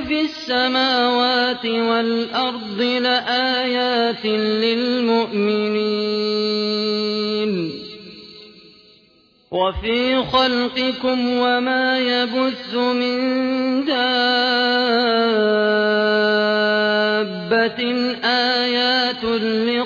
في السماوات والأرض لآيات للمؤمنين. وفي خلقكم وما يبث من دابة. آيات لقوم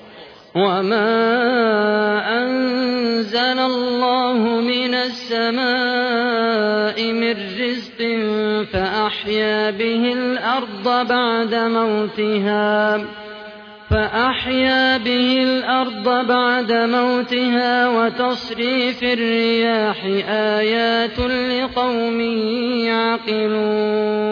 وما أنزل الله من السماء من رزق فأحيا به الأرض بعد موتها فأحيا به الأرض بعد موتها وتصريف الرياح آيات لقوم يعقلون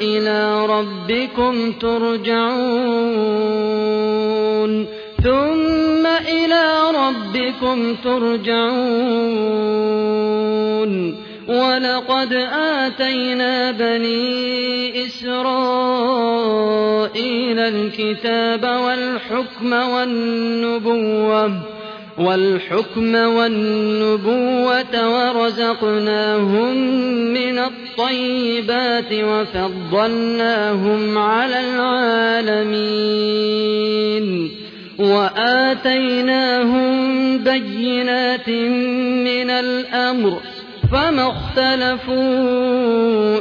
إلى ربكم ترجعون. ثم إلى ربكم ترجعون. ولقد آتينا بني إسرائيل الكتاب والحكم والنبوة والحكم والنبوة ورزقناهم من الطيبات وفضلناهم على العالمين وآتيناهم بينات من الأمر فما اختلفوا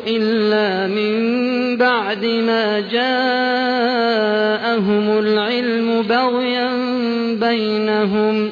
إلا من بعد ما جاءهم العلم بغيا بينهم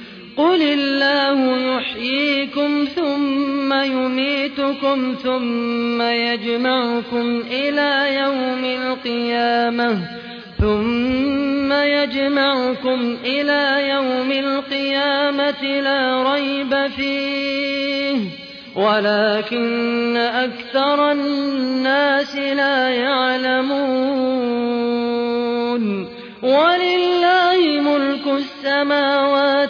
قل الله يحييكم ثم يميتكم ثم يجمعكم إلى يوم القيامة ثم يجمعكم إلى يوم القيامة لا ريب فيه ولكن أكثر الناس لا يعلمون